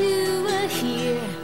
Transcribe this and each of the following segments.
you were here.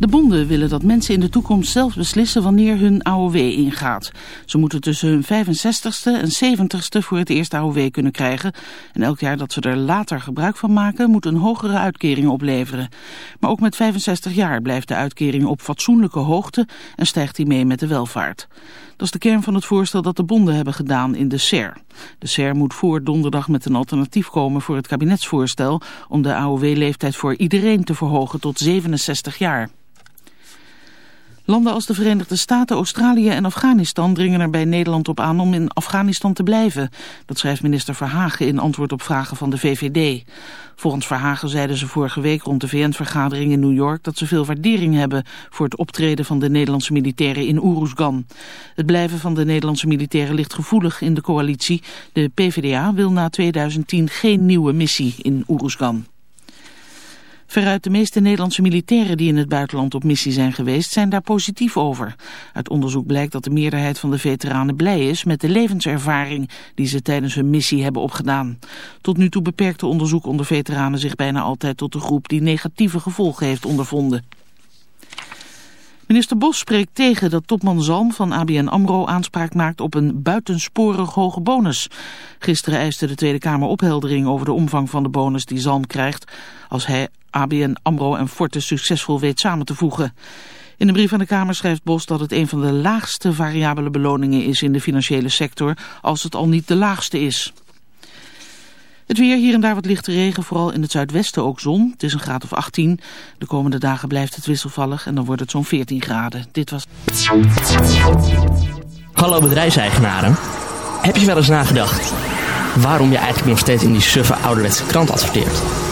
De bonden willen dat mensen in de toekomst zelf beslissen wanneer hun AOW ingaat. Ze moeten tussen hun 65ste en 70ste voor het eerst AOW kunnen krijgen. En elk jaar dat ze er later gebruik van maken moet een hogere uitkering opleveren. Maar ook met 65 jaar blijft de uitkering op fatsoenlijke hoogte en stijgt die mee met de welvaart. Dat is de kern van het voorstel dat de bonden hebben gedaan in de SER. De SER moet voor donderdag met een alternatief komen voor het kabinetsvoorstel om de AOW-leeftijd voor iedereen te verhogen tot 67 jaar. Landen als de Verenigde Staten, Australië en Afghanistan dringen er bij Nederland op aan om in Afghanistan te blijven. Dat schrijft minister Verhagen in antwoord op vragen van de VVD. Volgens Verhagen zeiden ze vorige week rond de VN-vergadering in New York dat ze veel waardering hebben voor het optreden van de Nederlandse militairen in Oeroesgan. Het blijven van de Nederlandse militairen ligt gevoelig in de coalitie. De PvdA wil na 2010 geen nieuwe missie in Oeroesgan. Veruit de meeste Nederlandse militairen die in het buitenland op missie zijn geweest zijn daar positief over. Uit onderzoek blijkt dat de meerderheid van de veteranen blij is met de levenservaring die ze tijdens hun missie hebben opgedaan. Tot nu toe beperkte onderzoek onder veteranen zich bijna altijd tot de groep die negatieve gevolgen heeft ondervonden. Minister Bos spreekt tegen dat topman Zalm van ABN AMRO aanspraak maakt op een buitensporig hoge bonus. Gisteren eiste de Tweede Kamer opheldering over de omvang van de bonus die Zalm krijgt als hij ABN AMRO en Forte succesvol weet samen te voegen. In een brief aan de Kamer schrijft Bos dat het een van de laagste variabele beloningen is in de financiële sector, als het al niet de laagste is. Het weer, hier en daar wat lichte regen, vooral in het zuidwesten ook zon. Het is een graad of 18. De komende dagen blijft het wisselvallig en dan wordt het zo'n 14 graden. Dit was... Hallo bedrijfseigenaren. Heb je wel eens nagedacht waarom je eigenlijk nog steeds in die suffe ouderwetse krant adverteert?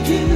do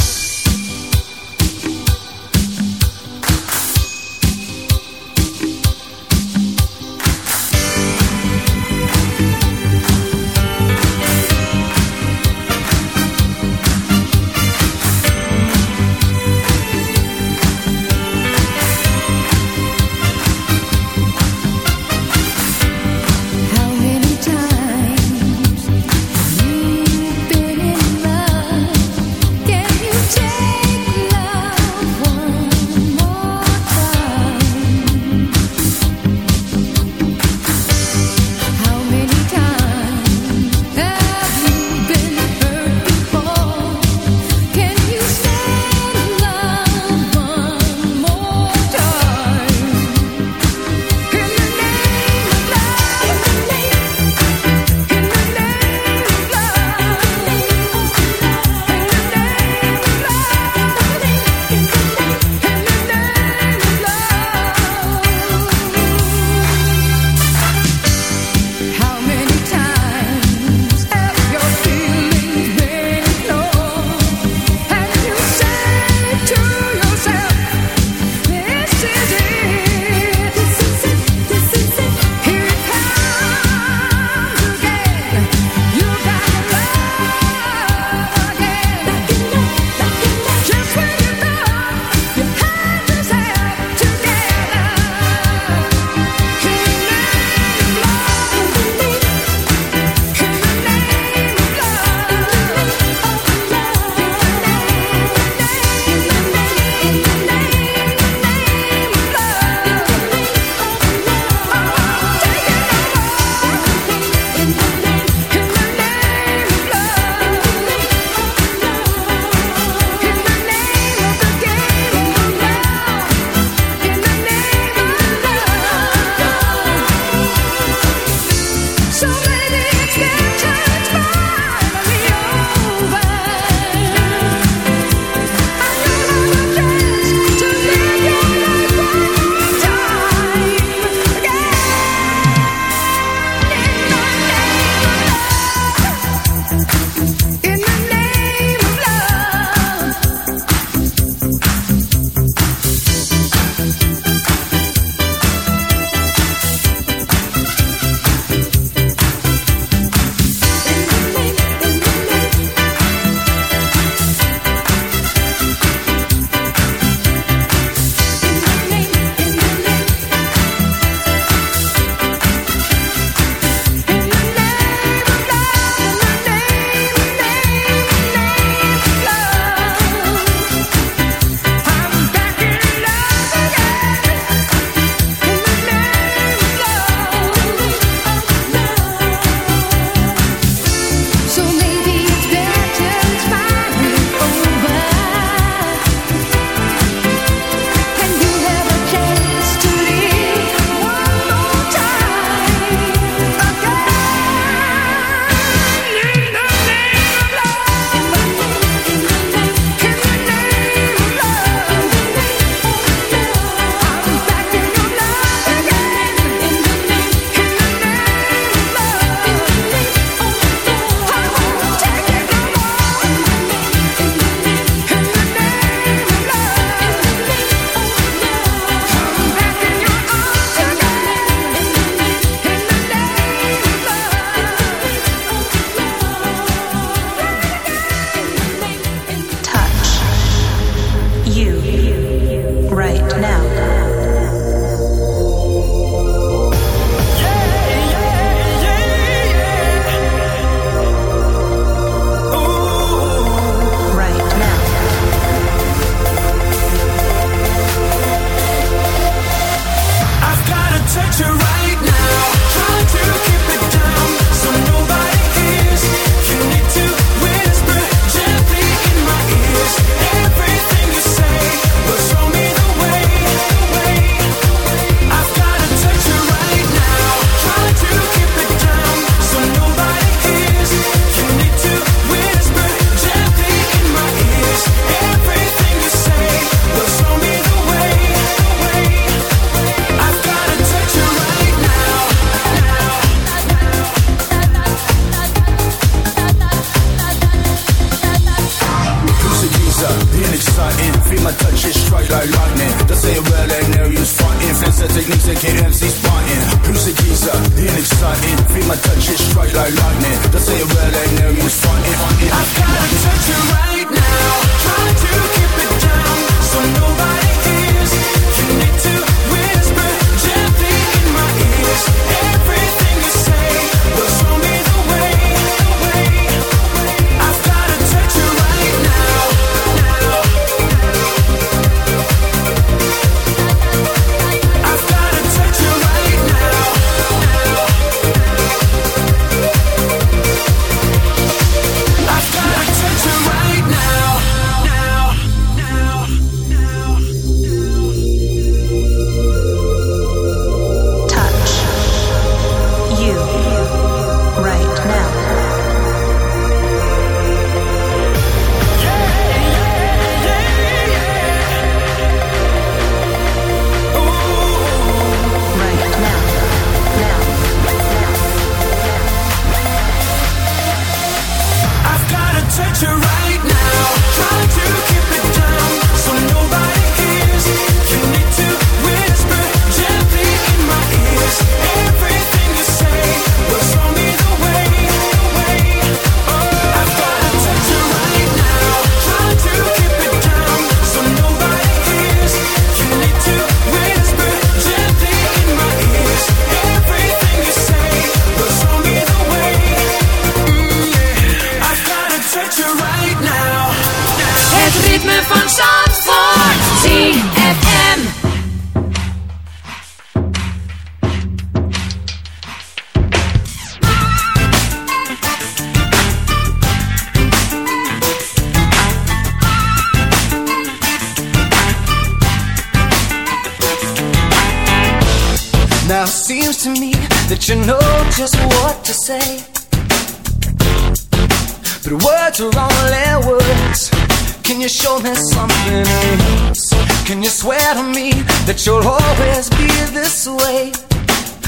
that you'll always be this way?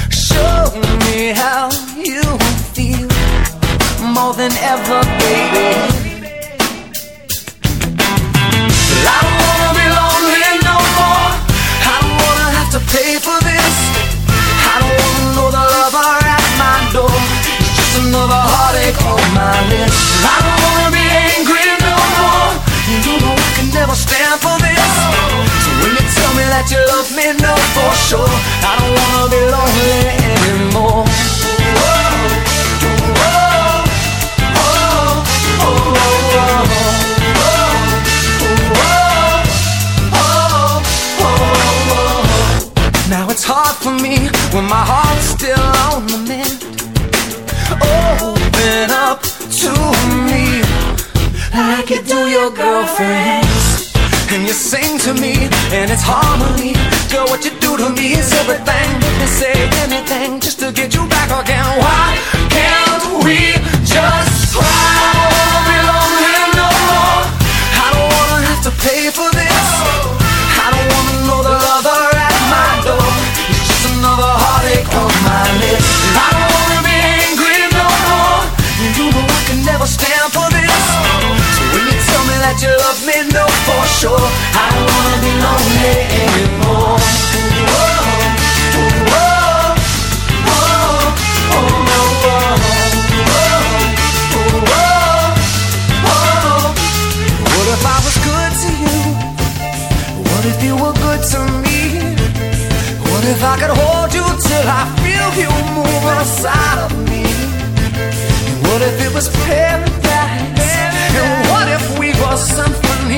Show me how you feel more than ever, baby. I don't wanna be lonely no more. I don't wanna have to pay for this. I don't wanna know the lover at my door. It's just another heartache on my list. That you love me, know for sure. I don't wanna be lonely anymore. Now it's hard for me when my heart's still on the mend. Open up to me like you do your girlfriends. And you sing to me, and it's harmony. Girl, what you do to me is everything. Me say anything just to get you back again. Why can't we just try? I don't wanna be lonely no more. I don't wanna have to pay for this. I don't wanna know the lover at my door. It's just another heartache on my list. I don't wanna be angry no more. You know I can never stand for this. So when you tell me that you love me, know for sure I don't wanna be lonely anymore. Whoa, whoa, to you? What if you were good to me? What if I could hold you till I feel you move inside of me? What if it was paradise? And what if we were symphonies?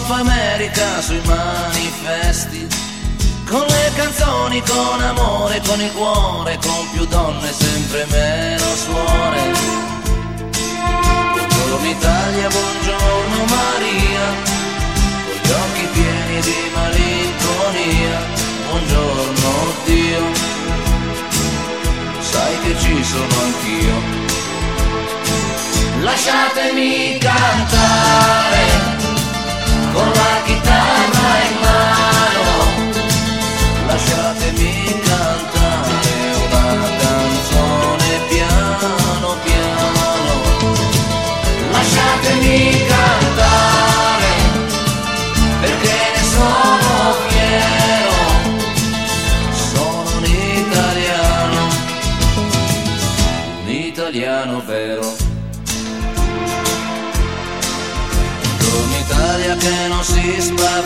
con troppa America sui manifesti, con le canzoni, con amore, con il cuore, con più donne, sempre meno suore. Buongiorno Italia, buongiorno Maria con gli occhi pieni di malinconia, buongiorno Dio, sai che ci sono anch'io. Lasciatemi cantare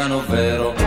capitano vero.